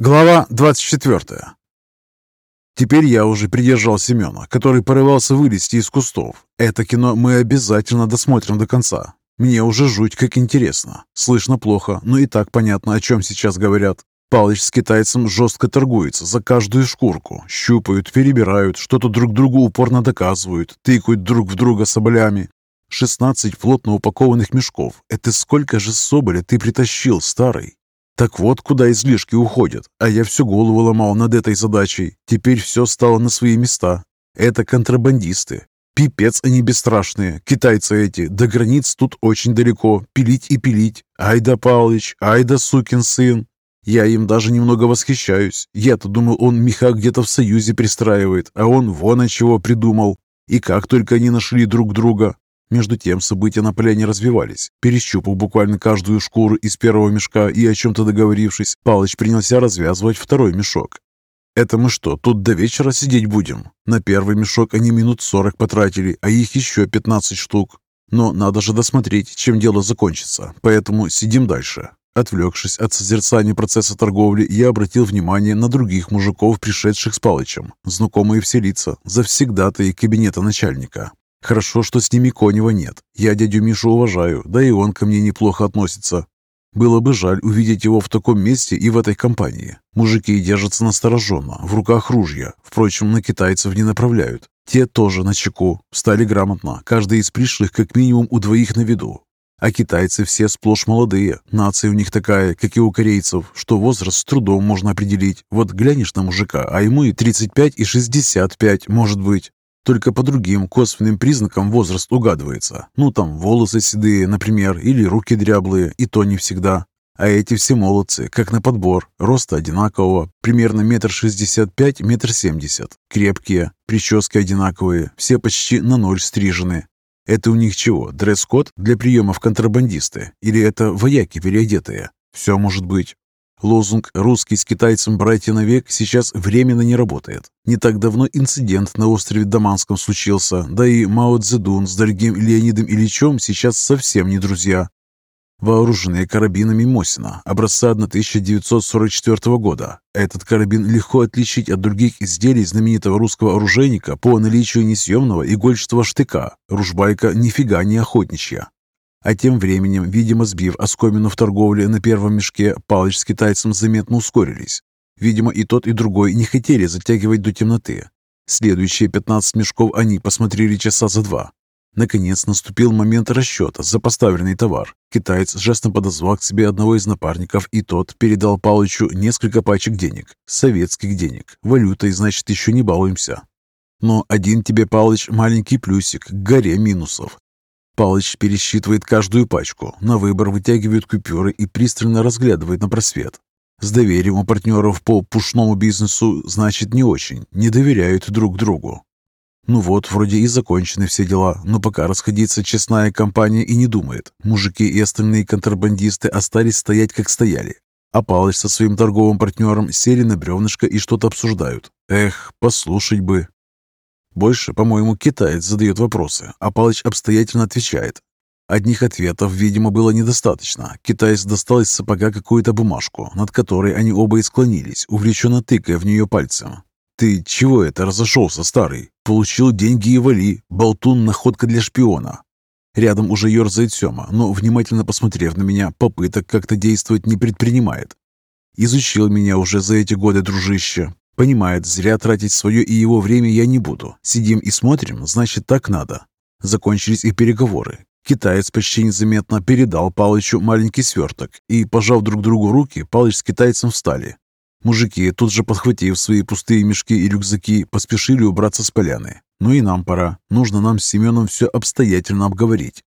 Глава 24. Теперь я уже придержал Семена, который порывался вылезти из кустов. Это кино мы обязательно досмотрим до конца. Мне уже жуть как интересно. Слышно плохо, но и так понятно, о чем сейчас говорят. Палыч с китайцем жестко торгуется за каждую шкурку. Щупают, перебирают, что-то друг другу упорно доказывают, тыкают друг в друга соболями. 16 плотно упакованных мешков. Это сколько же соболя ты притащил, старый? Так вот, куда излишки уходят. А я всю голову ломал над этой задачей. Теперь все стало на свои места. Это контрабандисты. Пипец они бесстрашные. Китайцы эти. До границ тут очень далеко. Пилить и пилить. Ай да Палыч, ай да сукин сын. Я им даже немного восхищаюсь. Я-то думал, он меха где-то в Союзе пристраивает, а он вон от чего придумал. И как только они нашли друг друга. Между тем события на поляне развивались. Перещупав буквально каждую шкуру из первого мешка и о чем-то договорившись, Палыч принялся развязывать второй мешок. «Это мы что, тут до вечера сидеть будем?» На первый мешок они минут сорок потратили, а их еще пятнадцать штук. Но надо же досмотреть, чем дело закончится, поэтому сидим дальше. Отвлекшись от созерцания процесса торговли, я обратил внимание на других мужиков, пришедших с Палычем. Знакомые все лица, завсегдатые кабинета начальника. Хорошо, что с ними Конева нет. Я дядю Мишу уважаю, да и он ко мне неплохо относится. Было бы жаль увидеть его в таком месте и в этой компании. Мужики держатся настороженно, в руках ружья. Впрочем, на китайцев не направляют. Те тоже на чеку. Встали грамотно, каждый из пришлых как минимум у двоих на виду. А китайцы все сплошь молодые. Нация у них такая, как и у корейцев, что возраст с трудом можно определить. Вот глянешь на мужика, а ему и 35, и 65 может быть. Только по другим косвенным признакам возраст угадывается. Ну, там, волосы седые, например, или руки дряблые, и то не всегда. А эти все молодцы, как на подбор, роста одинакового, примерно метр шестьдесят пять, метр семьдесят. Крепкие, прически одинаковые, все почти на ноль стрижены. Это у них чего, дресс-код для приемов контрабандисты? Или это вояки переодетые? Все может быть. Лозунг «Русский с китайцем братья навек» сейчас временно не работает. Не так давно инцидент на острове Даманском случился, да и Мао Цзэдун с дорогим Леонидом Ильичем сейчас совсем не друзья. Вооруженные карабинами Мосина, образца 1944 года. Этот карабин легко отличить от других изделий знаменитого русского оружейника по наличию несъемного игольчатого штыка. Ружбайка нифига не охотничья. А тем временем, видимо, сбив оскомину в торговле на первом мешке, Палыч с китайцем заметно ускорились. Видимо, и тот, и другой не хотели затягивать до темноты. Следующие 15 мешков они посмотрели часа за два. Наконец наступил момент расчета за поставленный товар. Китаец жестом подозвал к себе одного из напарников, и тот передал Палычу несколько пачек денег. Советских денег. Валютой, значит, еще не балуемся. Но один тебе, Палыч, маленький плюсик к горе минусов. Палыч пересчитывает каждую пачку, на выбор вытягивает купюры и пристально разглядывает на просвет. С доверием у партнеров по пушному бизнесу, значит, не очень, не доверяют друг другу. Ну вот, вроде и закончены все дела, но пока расходиться честная компания и не думает. Мужики и остальные контрабандисты остались стоять, как стояли. А Палыч со своим торговым партнером сели на бревнышко и что-то обсуждают. Эх, послушать бы. Больше, по-моему, китаец задает вопросы, а Палыч обстоятельно отвечает. Одних ответов, видимо, было недостаточно. Китаец достал из сапога какую-то бумажку, над которой они оба и склонились, увлеченно тыкая в нее пальцем. «Ты чего это разошелся, старый? Получил деньги и вали. Болтун – находка для шпиона». Рядом уже ерзает Сема, но, внимательно посмотрев на меня, попыток как-то действовать не предпринимает. Изучил меня уже за эти годы, дружище. Понимает, зря тратить свое и его время я не буду. Сидим и смотрим, значит, так надо. Закончились и переговоры. Китаец почти незаметно передал Палычу маленький сверток, и, пожав друг другу руки, Палыч с китайцем встали. Мужики, тут же подхватив свои пустые мешки и рюкзаки, поспешили убраться с поляны. Ну и нам пора. Нужно нам с Семеном все обстоятельно обговорить.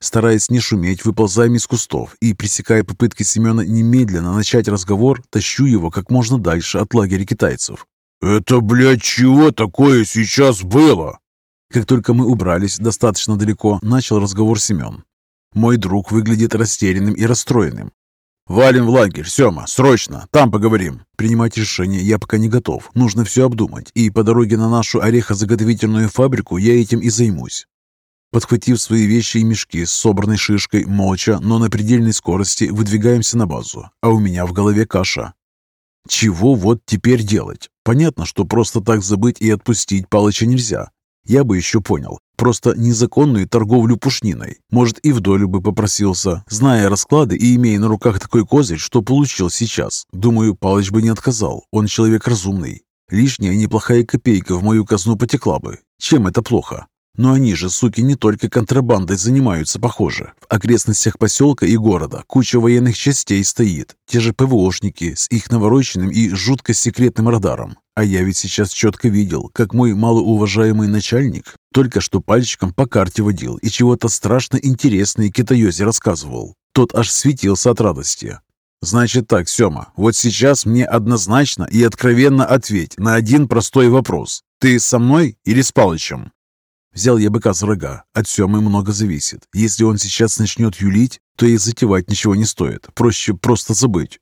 Стараясь не шуметь, выползаем из кустов и, пресекая попытки Семена немедленно начать разговор, тащу его как можно дальше от лагеря китайцев. «Это, блядь, чего такое сейчас было?» Как только мы убрались достаточно далеко, начал разговор Семен. Мой друг выглядит растерянным и расстроенным. «Валим в лагерь, Сема, срочно, там поговорим». Принимать решение я пока не готов, нужно все обдумать, и по дороге на нашу орехозаготовительную фабрику я этим и займусь. Подхватив свои вещи и мешки с собранной шишкой, молча, но на предельной скорости выдвигаемся на базу, а у меня в голове каша. Чего вот теперь делать? Понятно, что просто так забыть и отпустить Палыча нельзя. Я бы еще понял. Просто незаконную торговлю пушниной. Может, и в долю бы попросился, зная расклады и имея на руках такой козырь, что получил сейчас. Думаю, Палыч бы не отказал. Он человек разумный. Лишняя неплохая копейка в мою казну потекла бы. Чем это плохо? Но они же, суки, не только контрабандой занимаются, похоже. В окрестностях поселка и города куча военных частей стоит. Те же ПВОшники с их навороченным и жутко секретным радаром. А я ведь сейчас четко видел, как мой малоуважаемый начальник только что пальчиком по карте водил и чего-то страшно интересное китаёзе рассказывал. Тот аж светился от радости. «Значит так, Сёма, вот сейчас мне однозначно и откровенно ответь на один простой вопрос. Ты со мной или с Палычем?» Взял я быка за рога. От Семы много зависит. Если он сейчас начнет юлить, то и затевать ничего не стоит. Проще просто забыть.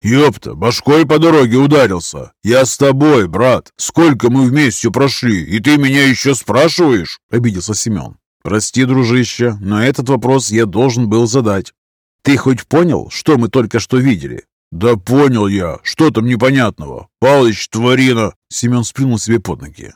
«Ёпта, башкой по дороге ударился. Я с тобой, брат. Сколько мы вместе прошли, и ты меня еще спрашиваешь?» — обиделся Семен. «Прости, дружище, но этот вопрос я должен был задать. Ты хоть понял, что мы только что видели?» «Да понял я. Что там непонятного? Палыч, тварина!» Семен сплюнул себе под ноги.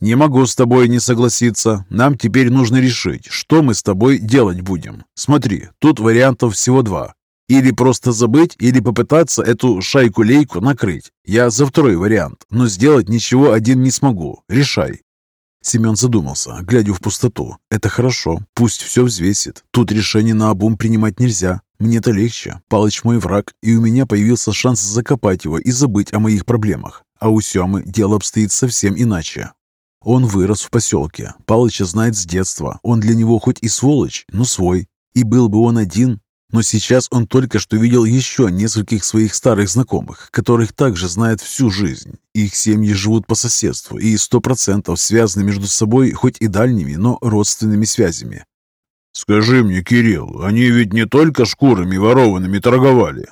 «Не могу с тобой не согласиться. Нам теперь нужно решить, что мы с тобой делать будем. Смотри, тут вариантов всего два. Или просто забыть, или попытаться эту шайку-лейку накрыть. Я за второй вариант, но сделать ничего один не смогу. Решай». Семен задумался, глядя в пустоту. «Это хорошо, пусть все взвесит. Тут решение на обум принимать нельзя. Мне-то легче. Палыч мой враг, и у меня появился шанс закопать его и забыть о моих проблемах. А у Семы дело обстоит совсем иначе. Он вырос в поселке. Палыча знает с детства. Он для него хоть и сволочь, но свой. И был бы он один, но сейчас он только что видел еще нескольких своих старых знакомых, которых также знает всю жизнь. Их семьи живут по соседству и сто процентов связаны между собой хоть и дальними, но родственными связями. «Скажи мне, Кирилл, они ведь не только шкурами ворованными торговали?»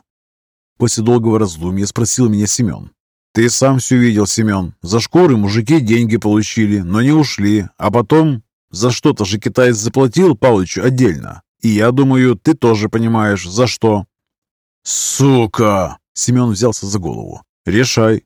После долгого раздумья спросил меня Семен. «Ты сам все видел, Семен. За шкуры мужики деньги получили, но не ушли. А потом за что-то же китаец заплатил Палычу отдельно. И я думаю, ты тоже понимаешь, за что». «Сука!» — Семен взялся за голову. «Решай».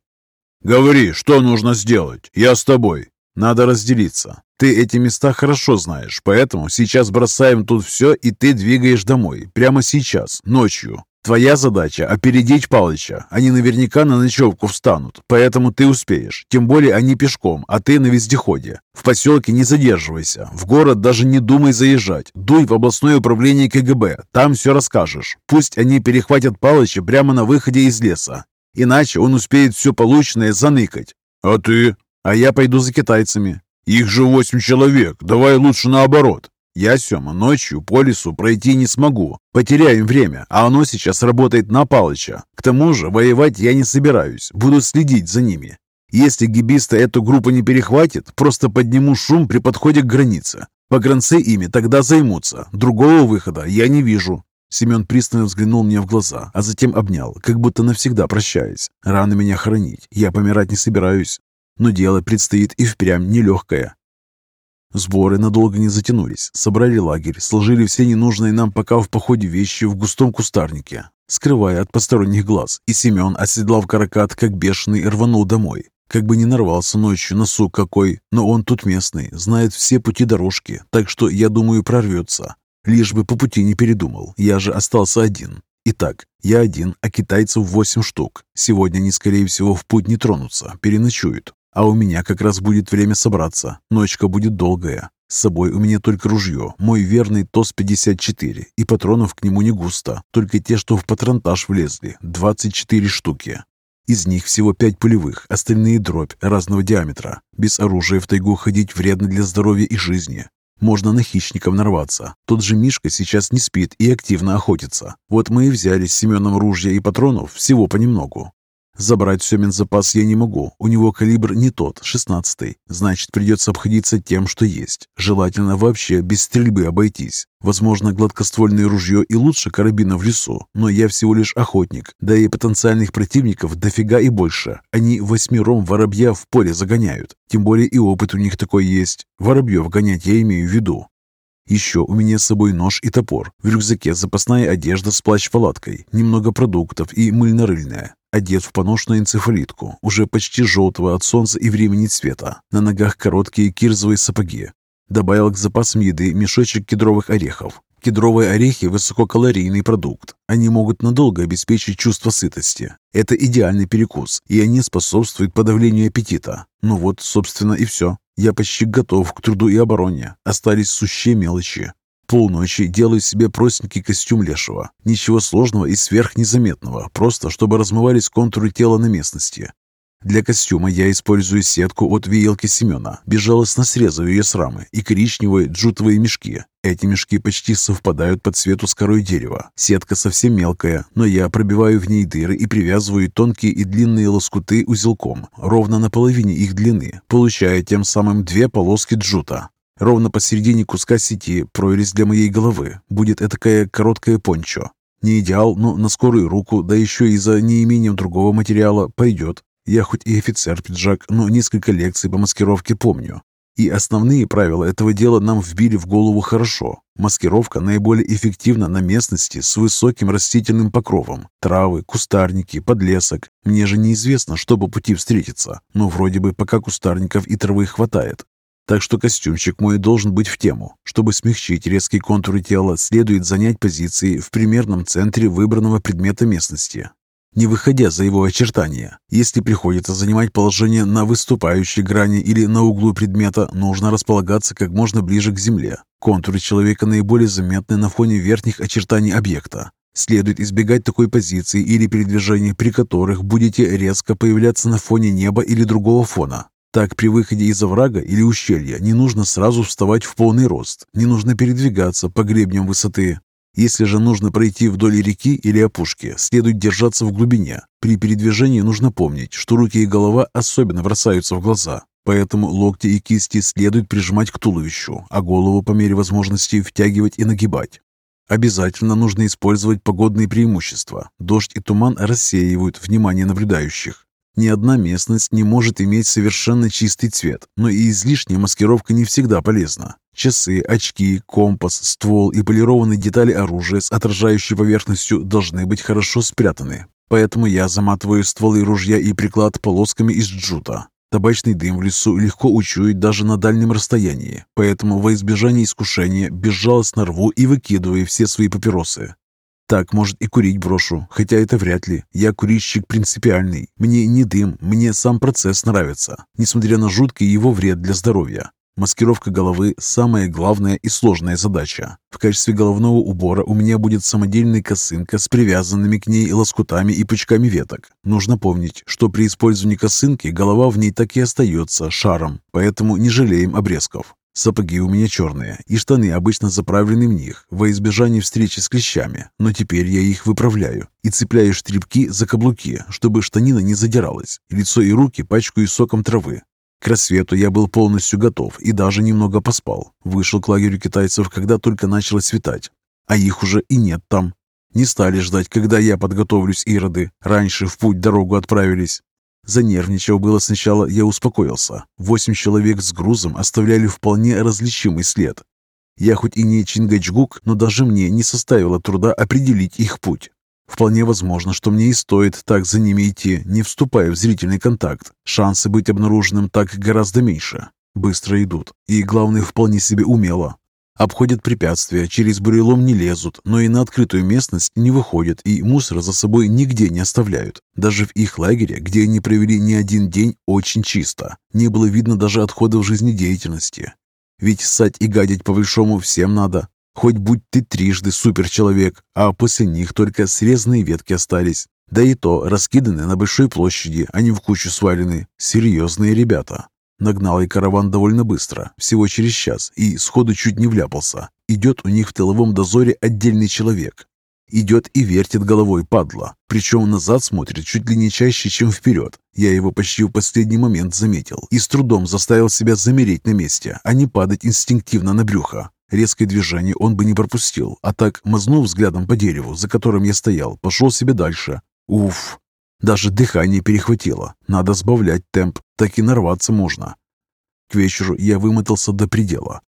«Говори, что нужно сделать. Я с тобой. Надо разделиться. Ты эти места хорошо знаешь, поэтому сейчас бросаем тут все, и ты двигаешь домой. Прямо сейчас, ночью. Твоя задача – опередить Палыча. Они наверняка на ночевку встанут, поэтому ты успеешь. Тем более они пешком, а ты на вездеходе. В поселке не задерживайся. В город даже не думай заезжать. Дуй в областное управление КГБ. Там все расскажешь. Пусть они перехватят Палыча прямо на выходе из леса. Иначе он успеет все полученное заныкать. А ты? А я пойду за китайцами. Их же восемь человек. Давай лучше наоборот. Я, Сема, ночью по лесу пройти не смогу. Потеряем время, а оно сейчас работает на Палыча. К тому же воевать я не собираюсь, буду следить за ними. Если гибисты эту группу не перехватит, просто подниму шум при подходе к границе. Погранцы ими тогда займутся. Другого выхода я не вижу. Семен пристально взглянул мне в глаза, а затем обнял, как будто навсегда прощаясь. Рано меня хоронить, я помирать не собираюсь. Но дело предстоит и впрямь нелегкое. Сборы надолго не затянулись. Собрали лагерь, сложили все ненужные нам пока в походе вещи в густом кустарнике, скрывая от посторонних глаз. И Семен, оседлав каракат, как бешеный, рванул домой. Как бы не нарвался ночью на сук какой, но он тут местный, знает все пути дорожки, так что, я думаю, прорвется. Лишь бы по пути не передумал, я же остался один. Итак, я один, а китайцев восемь штук. Сегодня они, скорее всего, в путь не тронутся, переночуют. А у меня как раз будет время собраться. Ночка будет долгая. С собой у меня только ружье, мой верный ТОС-54, и патронов к нему не густо, только те, что в патронтаж влезли, 24 штуки. Из них всего пять пулевых, остальные дробь разного диаметра. Без оружия в тайгу ходить вредно для здоровья и жизни. Можно на хищников нарваться. Тот же Мишка сейчас не спит и активно охотится. Вот мы и взяли с Семеном ружья и патронов всего понемногу. Забрать Семин запас я не могу, у него калибр не тот, шестнадцатый. Значит, придется обходиться тем, что есть. Желательно вообще без стрельбы обойтись. Возможно, гладкоствольное ружье и лучше карабина в лесу, но я всего лишь охотник, да и потенциальных противников дофига и больше. Они восьмером воробья в поле загоняют, тем более и опыт у них такой есть. Воробьев гонять я имею в виду. Еще у меня с собой нож и топор. В рюкзаке запасная одежда с плащ-палаткой, немного продуктов и мыльно-рыльная. Одет в поношенную энцефалитку, уже почти желтого от солнца и времени цвета. На ногах короткие кирзовые сапоги. Добавил к запасам еды мешочек кедровых орехов. Кедровые орехи – высококалорийный продукт. Они могут надолго обеспечить чувство сытости. Это идеальный перекус, и они способствуют подавлению аппетита. Ну вот, собственно, и все. Я почти готов к труду и обороне. Остались сущие мелочи. Полночи делаю себе простенький костюм лешего. Ничего сложного и сверхнезаметного, просто чтобы размывались контуры тела на местности. Для костюма я использую сетку от веялки Семена, безжалостно срезав ее с рамы, и коричневые джутовые мешки. Эти мешки почти совпадают по цвету с корой дерева. Сетка совсем мелкая, но я пробиваю в ней дыры и привязываю тонкие и длинные лоскуты узелком, ровно на половине их длины, получая тем самым две полоски джута. Ровно посередине куска сети прорезь для моей головы. Будет этакая короткая пончо. Не идеал, но на скорую руку, да еще и за неимением другого материала, пойдет. Я хоть и офицер-пиджак, но несколько лекций по маскировке помню. И основные правила этого дела нам вбили в голову хорошо. Маскировка наиболее эффективна на местности с высоким растительным покровом. Травы, кустарники, подлесок. Мне же неизвестно, что по пути встретится, но вроде бы пока кустарников и травы хватает. Так что костюмчик мой должен быть в тему. Чтобы смягчить резкие контуры тела, следует занять позиции в примерном центре выбранного предмета местности не выходя за его очертания. Если приходится занимать положение на выступающей грани или на углу предмета, нужно располагаться как можно ближе к земле. Контуры человека наиболее заметны на фоне верхних очертаний объекта. Следует избегать такой позиции или передвижений, при которых будете резко появляться на фоне неба или другого фона. Так, при выходе из оврага или ущелья не нужно сразу вставать в полный рост, не нужно передвигаться по гребням высоты, если же нужно пройти вдоль реки или опушки, следует держаться в глубине. При передвижении нужно помнить, что руки и голова особенно бросаются в глаза. Поэтому локти и кисти следует прижимать к туловищу, а голову по мере возможности втягивать и нагибать. Обязательно нужно использовать погодные преимущества. Дождь и туман рассеивают внимание наблюдающих. Ни одна местность не может иметь совершенно чистый цвет, но и излишняя маскировка не всегда полезна. Часы, очки, компас, ствол и полированные детали оружия с отражающей поверхностью должны быть хорошо спрятаны. Поэтому я заматываю стволы ружья и приклад полосками из джута. Табачный дым в лесу легко учуять даже на дальнем расстоянии, поэтому во избежание искушения безжалостно рву и выкидываю все свои папиросы. Так, может, и курить брошу, хотя это вряд ли. Я курильщик принципиальный. Мне не дым, мне сам процесс нравится, несмотря на жуткий его вред для здоровья. Маскировка головы – самая главная и сложная задача. В качестве головного убора у меня будет самодельная косынка с привязанными к ней лоскутами и пучками веток. Нужно помнить, что при использовании косынки голова в ней так и остается шаром, поэтому не жалеем обрезков. Сапоги у меня черные, и штаны обычно заправлены в них, во избежание встречи с клещами, но теперь я их выправляю и цепляю штрипки за каблуки, чтобы штанина не задиралась. Лицо и руки пачкаю соком травы. К рассвету я был полностью готов и даже немного поспал. Вышел к лагерю китайцев, когда только начало светать. А их уже и нет там. Не стали ждать, когда я подготовлюсь ироды. Раньше в путь дорогу отправились. Занервничав было сначала, я успокоился. Восемь человек с грузом оставляли вполне различимый след. Я хоть и не Чингачгук, но даже мне не составило труда определить их путь. Вполне возможно, что мне и стоит так за ними идти, не вступая в зрительный контакт. Шансы быть обнаруженным так гораздо меньше. Быстро идут. И, главное, вполне себе умело. Обходят препятствия, через бурелом не лезут, но и на открытую местность не выходят и мусор за собой нигде не оставляют. Даже в их лагере, где они провели не один день, очень чисто. Не было видно даже отходов жизнедеятельности. Ведь ссать и гадить по-большому всем надо. Хоть будь ты трижды суперчеловек, а после них только срезанные ветки остались. Да и то раскиданы на большой площади, а не в кучу свалены. Серьезные ребята. Нагнал и караван довольно быстро, всего через час, и сходу чуть не вляпался. Идет у них в тыловом дозоре отдельный человек. Идет и вертит головой, падла. Причем назад смотрит чуть ли не чаще, чем вперед. Я его почти в последний момент заметил и с трудом заставил себя замереть на месте, а не падать инстинктивно на брюхо. Резкое движение он бы не пропустил, а так, мазнув взглядом по дереву, за которым я стоял, пошел себе дальше. Уф, даже дыхание перехватило. Надо сбавлять темп, так и нарваться можно. К вечеру я вымотался до предела.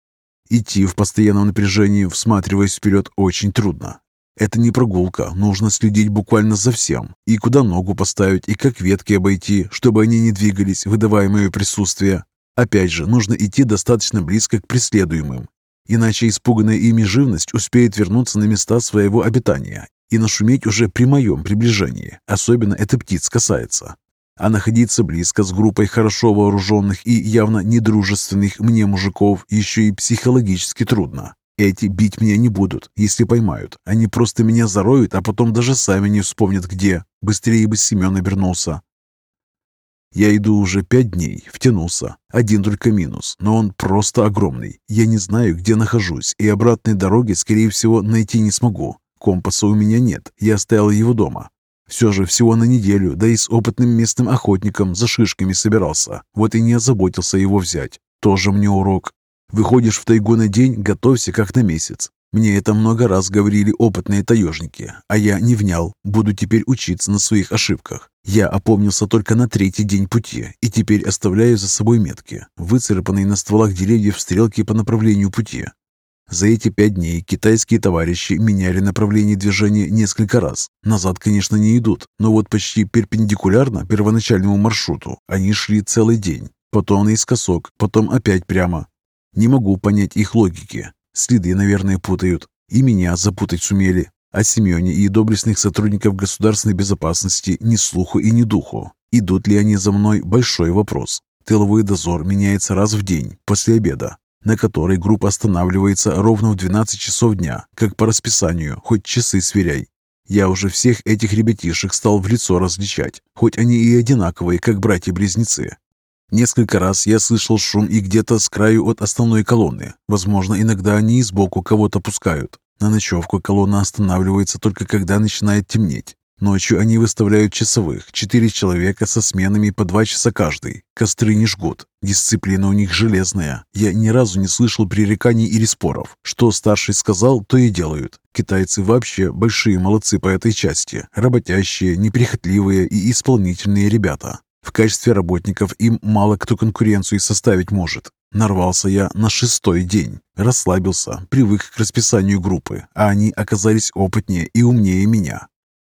Идти в постоянном напряжении, всматриваясь вперед, очень трудно. Это не прогулка, нужно следить буквально за всем. И куда ногу поставить, и как ветки обойти, чтобы они не двигались, выдавая мое присутствие. Опять же, нужно идти достаточно близко к преследуемым. Иначе испуганная ими живность успеет вернуться на места своего обитания и нашуметь уже при моем приближении. Особенно это птиц касается. А находиться близко с группой хорошо вооруженных и явно недружественных мне мужиков еще и психологически трудно. Эти бить меня не будут, если поймают. Они просто меня зароют, а потом даже сами не вспомнят где. Быстрее бы Семен обернулся. Я иду уже пять дней, втянулся. Один только минус, но он просто огромный. Я не знаю, где нахожусь, и обратной дороги, скорее всего, найти не смогу. Компаса у меня нет, я оставил его дома. Все же всего на неделю, да и с опытным местным охотником за шишками собирался. Вот и не озаботился его взять. Тоже мне урок. Выходишь в тайгу на день, готовься как на месяц. Мне это много раз говорили опытные таежники, а я не внял, буду теперь учиться на своих ошибках. Я опомнился только на третий день пути и теперь оставляю за собой метки, выцарапанные на стволах деревьев стрелки по направлению пути. За эти пять дней китайские товарищи меняли направление движения несколько раз. Назад, конечно, не идут, но вот почти перпендикулярно первоначальному маршруту они шли целый день. Потом наискосок, потом опять прямо. Не могу понять их логики. Следы, наверное, путают. И меня запутать сумели. О Семене и доблестных сотрудников государственной безопасности ни слуху и ни духу. Идут ли они за мной – большой вопрос. Тыловой дозор меняется раз в день, после обеда, на который группа останавливается ровно в 12 часов дня, как по расписанию, хоть часы сверяй. Я уже всех этих ребятишек стал в лицо различать, хоть они и одинаковые, как братья-близнецы. Несколько раз я слышал шум и где-то с краю от основной колонны. Возможно, иногда они и сбоку кого-то пускают. На ночевку колонна останавливается только когда начинает темнеть. Ночью они выставляют часовых, четыре человека со сменами по два часа каждый. Костры не жгут. Дисциплина у них железная. Я ни разу не слышал пререканий или споров. Что старший сказал, то и делают. Китайцы вообще большие молодцы по этой части. Работящие, неприхотливые и исполнительные ребята. В качестве работников им мало кто конкуренцию составить может. Нарвался я на шестой день. Расслабился, привык к расписанию группы, а они оказались опытнее и умнее меня.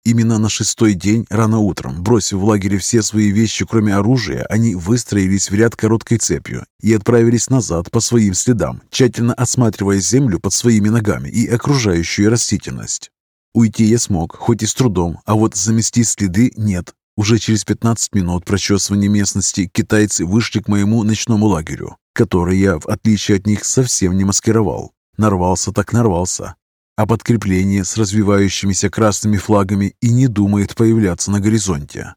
Именно на шестой день, рано утром, бросив в лагере все свои вещи, кроме оружия, они выстроились в ряд короткой цепью и отправились назад по своим следам, тщательно осматривая землю под своими ногами и окружающую растительность. Уйти я смог, хоть и с трудом, а вот замести следы нет. Уже через 15 минут прочесывания местности китайцы вышли к моему ночному лагерю, который я, в отличие от них, совсем не маскировал. Нарвался так нарвался. А подкрепление с развивающимися красными флагами и не думает появляться на горизонте.